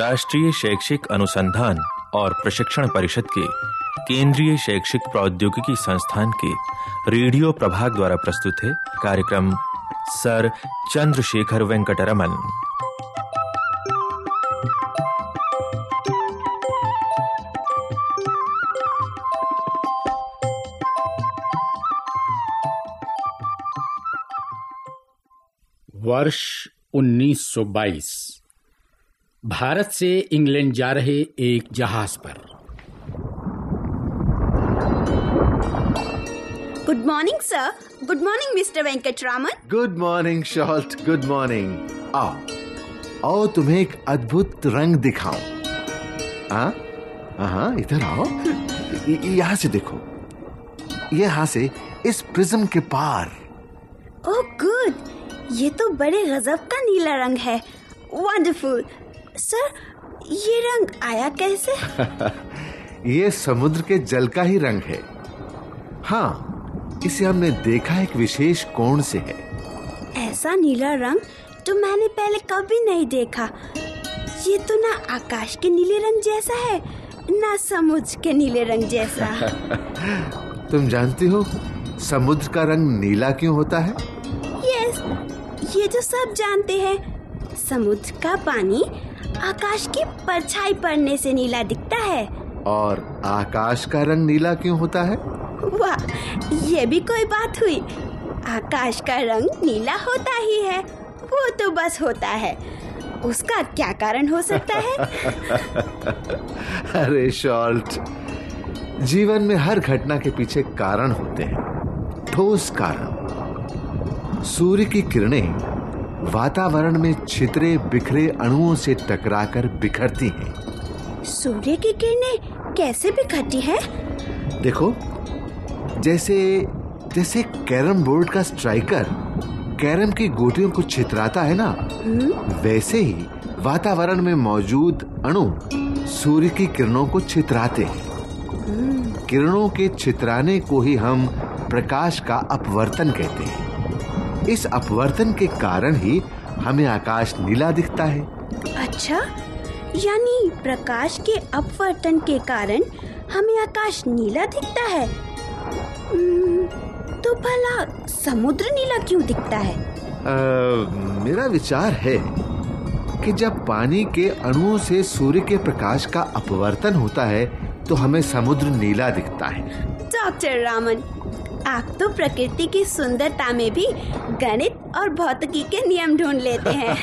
राष्ट्रीय शैक्षिक अनुसंधान और प्रशिक्षण परिषद के केंद्रीय शैक्षिक प्रौद्योगिकी संस्थान के रेडियो प्रभाग द्वारा प्रस्तुत है कार्यक्रम सर चंद्रशेखर वेंकटरमन। वर्ष 1922 भारत से इंग्लैंड जा रहे एक जहाज़ पर। Good morning sir good morning mister Venkataraman good morning शॉल्ट good morning आओ। आओ तुम्हें एक अद्भुत रंग दिखाऊँ। हाँ हाँ इधर आओ। य- यहाँ से देखो। यहाँ से इस प्रिज्म के पार। ओह गुड ये तो बड़े गजब का नीला रंग है। वंडरफुल सर ये रंग आया कैसे? ये समुद्र के जल का ही रंग है। हाँ इसे हमने देखा एक विशेष कोण से है। ऐसा नीला रंग तो मैंने पहले कभी नहीं देखा। ये तो ना आकाश के नीले रंग जैसा है ना समुद्र के नीले रंग जैसा। तुम जानती हो समुद्र का रंग नीला क्यों होता है? यस ये तो सब जानते हैं समुद्र का पानी आकाश की परछाई पड़ने से नीला दिखता है। और आकाश का रंग नीला क्यों होता है? वाह ये भी कोई बात हुई। आकाश का रंग नीला होता ही है। वो तो बस होता है। उसका क्या कारण हो सकता है? अरे शॉल्ट जीवन में हर घटना के पीछे कारण होते हैं। ठोस कारण। सूर्य की किरणें वातावरण में छितरे बिखरे अणुओं से टकराकर बिखरती हैं। सूर्य की किरणें कैसे बिखरती है? देखो जैसे जैसे कैरम बोर्ड का स्ट्राइकर कैरम की गोटियों को छितराता है ना वैसे ही वातावरण में मौजूद अणु सूर्य की किरणों को छितराते हैं। किरणों के छितराने को ही हम प्रकाश का अपवर्तन कहते हैं। इस अपवर्तन के कारण ही हमें आकाश नीला दिखता है। अच्छा यानी प्रकाश के अपवर्तन के कारण हमें आकाश नीला दिखता है। तो भला समुद्र नीला क्यों दिखता है? अ, मेरा विचार है कि जब पानी के अणुओं से सूर्य के प्रकाश का अपवर्तन होता है तो हमें समुद्र नीला दिखता है। डॉक्टर रामन आप तो प्रकृति की सुंदरता में भी गणित और भौतिकी के नियम ढूंढ लेते हैं।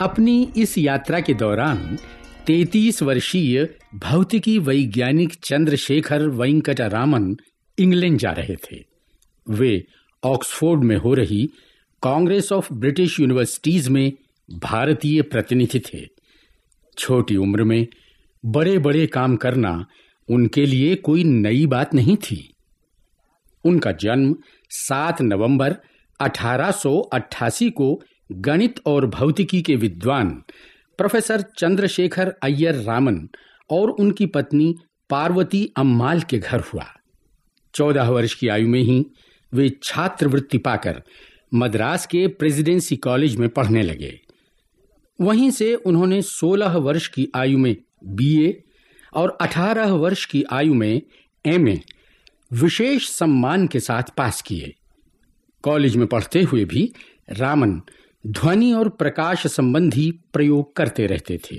अपनी इस यात्रा के दौरान 33 वर्षीय भौतिकी वैज्ञानिक चंद्रशेखर वेंकटरामन इंग्लैंड जा रहे थे। वे ऑक्सफोर्ड में हो रही कांग्रेस ऑफ़ ब्रिटिश यूनिवर्सिटीज में भारतीय प्रतिनिधि थे। छोटी उम्र में बड़े बड़े काम करना उनके लिए कोई नई बात नहीं थी। उनका जन्म 7 नवंबर 1888 को गणित और भौतिकी के विद्वान प्रोफेसर चंद्रशेखर अय्यर रामन और उनकी पत्नी पार्वती अम्माल के घर हुआ। चौदह वर्ष की आयु में ही वे छात्रवृत्ति पाकर मद्रास के प्रेसिडेंसी कॉलेज में पढ़ने लगे। वहीं से उन्होंने 16 वर्ष की आयु में बीए और 18 वर्ष की आयु में एमए, विशेष सम्मान के साथ पास किए। कॉलेज में पढ़ते हुए भी रामन ध्वनि और प्रकाश संबंधी प्रयोग करते रहते थे।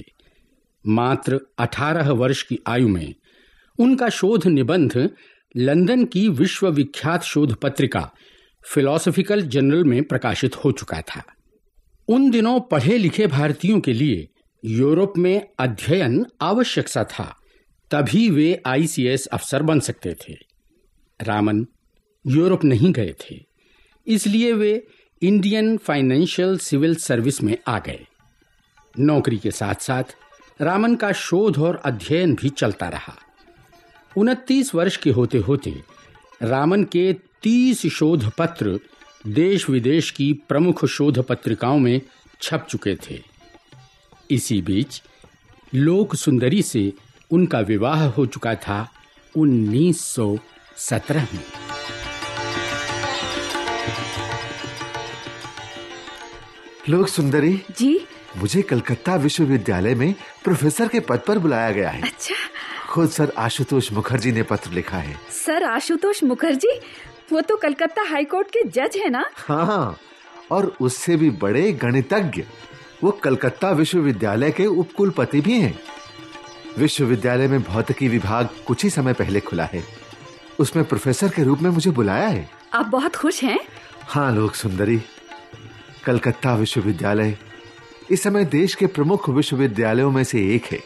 मात्र 18 वर्ष की आयु में उनका शोध निबंध लंदन की विश्वविख्यात शोध पत्रिका फिलोसॉफिकल जर्नल में प्रकाशित हो चुका था। उन दिनों पढ़े लिखे भारतीयों के लिए यूरोप में अध्ययन आवश्यक सा था, तभी वे आईसीएस अफसर बन सकते थे। रामन यूरोप नहीं गए थे, इसलिए वे इंडियन फाइनेंशियल सिविल सर्विस में आ गए। नौकरी के साथ साथ रामन का शोध और अध्ययन भी चलता रहा। उनतीस वर्ष के होते होते रामन के तीस शोध पत्र देश विदेश की प्रमुख शोध पत्रिकाओं में छप चुके थे। इसी बीच लोक सुंदरी से उनका विवाह हो चुका था 1917 में। लोक सुंदरी जी? मुझे कलकत्ता विश्वविद्यालय में प्रोफेसर के पद पर बुलाया गया है। अच्छा। खुद सर आशुतोष मुखर्जी ने पत्र लिखा है। सर आशुतोष मुखर्जी? वो तो कलकत्ता हाई कोर्ट के जज है ना? हाँ और उससे भी बड़े गणितज्ञ। वो कलकत्ता विश्वविद्यालय के उपकुलपति भी हैं। विश्वविद्यालय में भौतिकी विभाग कुछ ही समय पहले खुला है। उसमें प्रोफेसर के रूप में मुझे बुलाया है। आप बहुत खुश हैं? हाँ लोक सुंदरी। कलकत्ता विश्वविद्यालय इस समय देश के प्रमुख विश्वविद्यालयों में से एक है।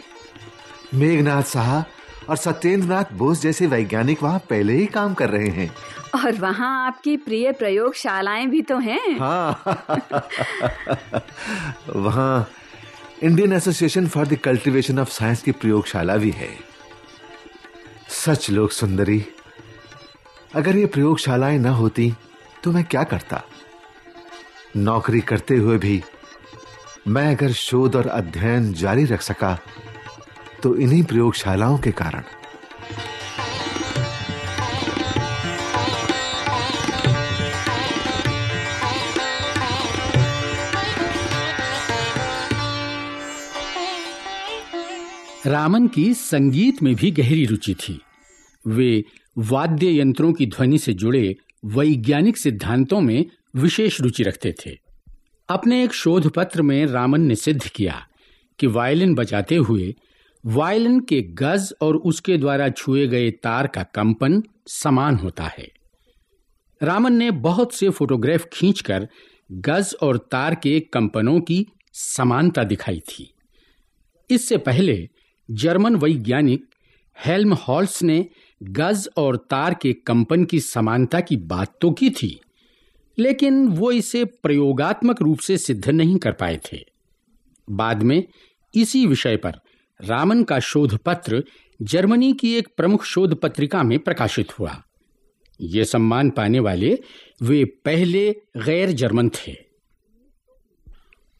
मेघनाथ साहा और सत्येंद्र नाथ बोस जैसे वैज्ञानिक वहाँ पहले ही काम कर रहे हैं। और वहाँ आपकी प्रिय प्रयोगशालाएँ भी तो हैं। हाँ। वहाँ Indian association for the cultivation of science की प्रयोगशाला भी है। सच लोक सुंदरी अगर ये प्रयोगशालाएँ न होती तो मैं क्या करता? नौकरी करते हुए भी मैं अगर शोध और अध्ययन जारी रख सका तो इन्हीं प्रयोगशालाओं के कारण। रामन की संगीत में भी गहरी रुचि थी। वे वाद्य यंत्रों की ध्वनि से जुड़े वैज्ञानिक सिद्धांतों में विशेष रुचि रखते थे। अपने एक शोध पत्र में रामन ने सिद्ध किया कि वायलिन बजाते हुए वायलिन के गज और उसके द्वारा छुए गए तार का कंपन समान होता है। रामन ने बहुत से फोटोग्राफ खींचकर गज और तार के कंपनों की समानता दिखाई थी। इससे पहले जर्मन वैज्ञानिक हेल्म हॉल्स ने गज और तार के कंपन की समानता की बात तो की थी, लेकिन वो इसे प्रयोगात्मक रूप से सिद्ध नहीं कर पाए थे। बाद में इसी विषय पर रामन का शोध पत्र जर्मनी की एक प्रमुख शोध पत्रिका में प्रकाशित हुआ। ये सम्मान पाने वाले वे पहले गैर जर्मन थे।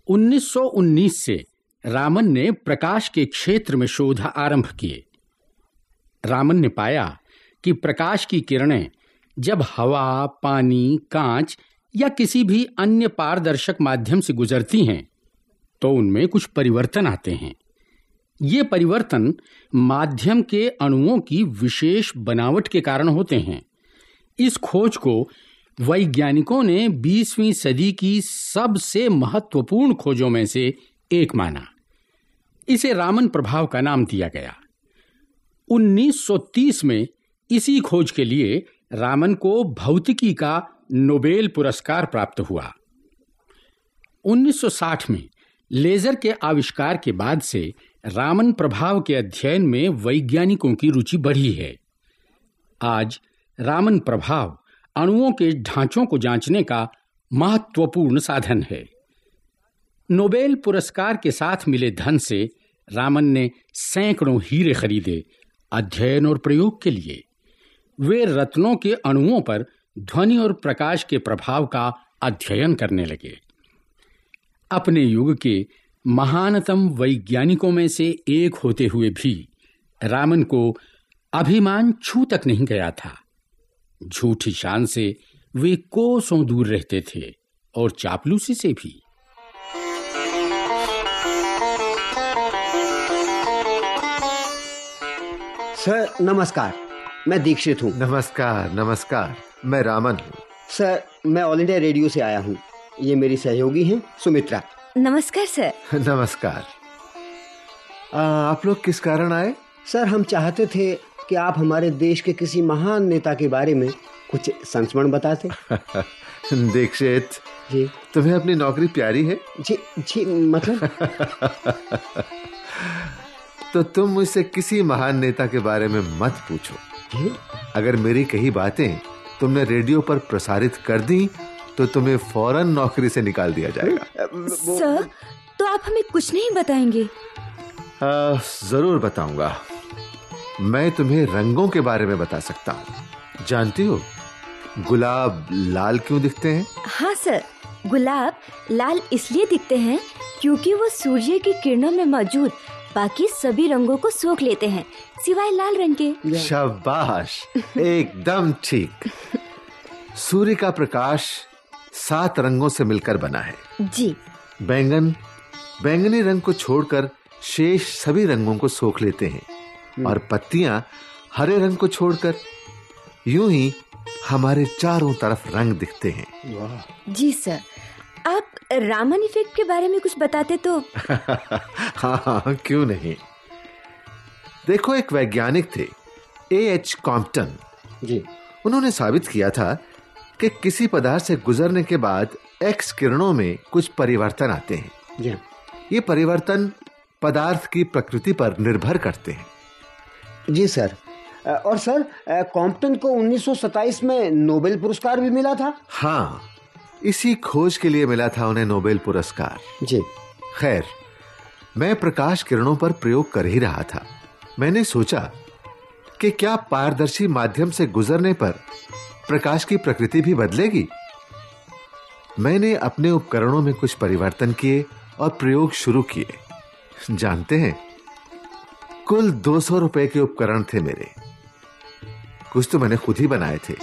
1919 से रामन ने प्रकाश के क्षेत्र में शोध आरंभ किए। रामन ने पाया कि प्रकाश की किरणें जब हवा, पानी, कांच या किसी भी अन्य पारदर्शक माध्यम से गुजरती हैं तो उनमें कुछ परिवर्तन आते हैं। ये परिवर्तन माध्यम के अणुओं की विशेष बनावट के कारण होते हैं। इस खोज को वैज्ञानिकों ने 20वीं सदी की सबसे महत्वपूर्ण खोजों में से एक माना। इसे रामन प्रभाव का नाम दिया गया। 1930 में इसी खोज के लिए रामन को भौतिकी का नोबेल पुरस्कार प्राप्त हुआ। 1960 में लेजर के आविष्कार के बाद से रामन प्रभाव के अध्ययन में वैज्ञानिकों की रुचि बढ़ी है। आज रामन प्रभाव अणुओं के ढांचों को जांचने का महत्वपूर्ण साधन है। नोबेल पुरस्कार के साथ मिले धन से रामन ने सैकड़ों हीरे खरीदे अध्ययन और प्रयोग के लिए। वे रत्नों के अणुओं पर ध्वनि और प्रकाश के प्रभाव का अध्ययन करने लगे। अपने युग के महानतम वैज्ञानिकों में से एक होते हुए भी रामन को अभिमान छू तक नहीं गया था। झूठी शान से वे कोसों दूर रहते थे और चापलूसी से भी। सर नमस्कार। मैं दीक्षित हूँ। नमस्कार नमस्कार। मैं रामन हूँ। सर मैं ऑल इंडिया रेडियो से आया हूँ। ये मेरी सहयोगी हैं सुमित्रा। नमस्कार सर। नमस्कार। आ, आप लोग किस कारण आए? सर हम चाहते थे कि आप हमारे देश के किसी महान नेता के बारे में कुछ संस्मरण बताते। दीक्षित जी। तुम्हें अपनी नौकरी प्यारी है? जी जी मतलब? तो तुम मुझसे किसी महान नेता के बारे में मत पूछो। जी। अगर मेरी कही बातें तुमने रेडियो पर प्रसारित कर दी तो तुम्हें फ़ौरन नौकरी से निकाल दिया जाएगा। सर तो आप हमें कुछ नहीं बताएँगे? आ, ज़रूर बताऊँगा। मैं तुम्हें रंगों के बारे में बता सकता हूँ। जानती हो गुलाब लाल क्यों दिखते हैं? हाँ सर। गुलाब लाल इसलिए दिखते हैं क्योंकि वो सूर्य की किरणों में मौजूद बाकी सभी रंगों को सोख लेते हैं सिवाय लाल रंग के। शाबाश। एकदम ठीक। सूर्य का प्रकाश सात रंगों से मिलकर बना है। जी। बैंगन बैंगनी रंग को छोड़कर शेष सभी रंगों को सोख लेते हैं और पत्तियाँ हरे रंग को छोड़कर यूँ ही हमारे चारों तरफ़ रंग दिखते हैं। जी सर। आप रामन इफ़ेक्ट के बारे में कुछ बताते तो हाँ हाँ क्यों नहीं? देखो एक वैज्ञानिक थे ए एच कॉम्पटन जी। उन्होंने साबित किया था कि किसी पदार्थ से गुजरने के बाद एक्स किरणों में कुछ परिवर्तन आते हैं। जी। ये परिवर्तन पदार्थ की प्रकृति पर निर्भर करते हैं। जी सर। और सर कॉम्पटन को 1927 में नोबेल पुरस्कार भी मिला था? हाँ इसी खोज के लिए मिला था उन्हें नोबेल पुरस्कार। जी। खैर मैं प्रकाश किरणों पर प्रयोग कर ही रहा था। मैंने सोचा कि क्या पारदर्शी माध्यम से गुजरने पर प्रकाश की प्रकृति भी बदलेगी। मैंने अपने उपकरणों में कुछ परिवर्तन किए और प्रयोग शुरू किए। जानते हैं, कुल 200 रुपए के उपकरण थे मेरे। कुछ तो मैंने खुद ही बनाए थे।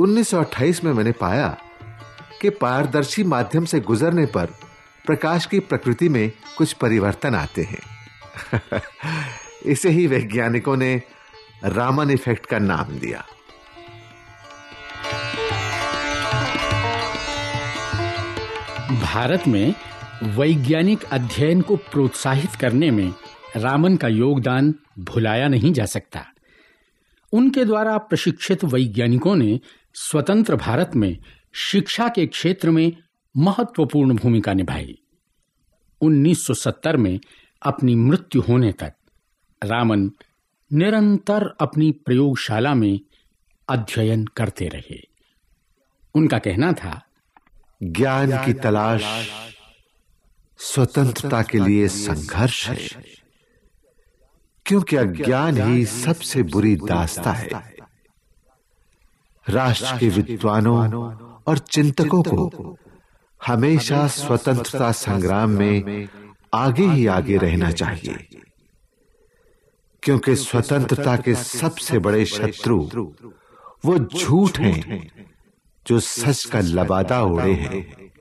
1928 में मैंने पाया कि पारदर्शी माध्यम से गुजरने पर प्रकाश की प्रकृति में कुछ परिवर्तन आते हैं। इसे ही वैज्ञानिकों ने रामन इफ़ेक्ट का नाम दिया। भारत में वैज्ञानिक अध्ययन को प्रोत्साहित करने में रामन का योगदान भुलाया नहीं जा सकता। उनके द्वारा प्रशिक्षित वैज्ञानिकों ने स्वतंत्र भारत में शिक्षा के क्षेत्र में महत्वपूर्ण भूमिका निभाई। 1970 में अपनी मृत्यु होने तक रामन निरंतर अपनी प्रयोगशाला में अध्ययन करते रहे। उनका कहना था ज्ञान की तलाश स्वतंत्रता के लिए संघर्ष है। क्योंकि अज्ञान ही सबसे बुरी दास्ता है। राष्ट्र के विद्वानों और चिंतकों को हमेशा स्वतंत्रता संग्राम में आगे ही आगे रहना चाहिए। क्योंकि स्वतंत्रता के सबसे बड़े शत्रु वो झूठ हैं। जो सच का लबादा ओढ़े हैं,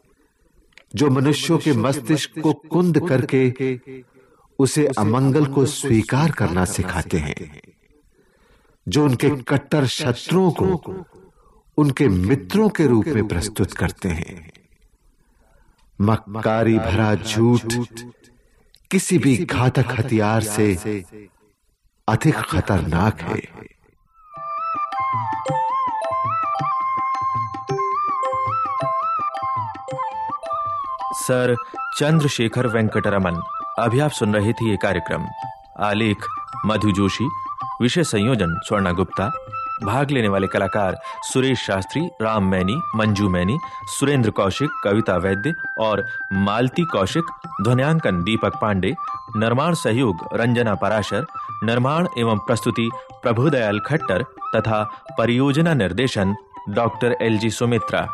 जो मनुष्यों के मस्तिष्क को कुंद करके उसे अमंगल को स्वीकार करना सिखाते हैं, जो उनके कट्टर शत्रुओं को उनके मित्रों के रूप में प्रस्तुत करते हैं। मक्कारी भरा झूठ किसी भी घातक हथियार से अधिक खतरनाक है। सर चंद्रशेखर वेंकटरमन। अभी आप सुन रहे थे ये कार्यक्रम। आलेख, मधु जोशी, विषय संयोजन, स्वर्णा गुप्ता। भाग लेने वाले कलाकार सुरेश शास्त्री, राम मैनी, मंजू मैनी, सुरेंद्र कौशिक, कविता वैद्य और मालती कौशिक, ध्वनियांकन दीपक पांडे, निर्माण सहयोग रंजना पराशर, निर्माण एवं प्रस्तुति प्रभुदयाल खट्टर तथा परियोजना निर्देशन डॉक्टर एल जी सुमित्रा।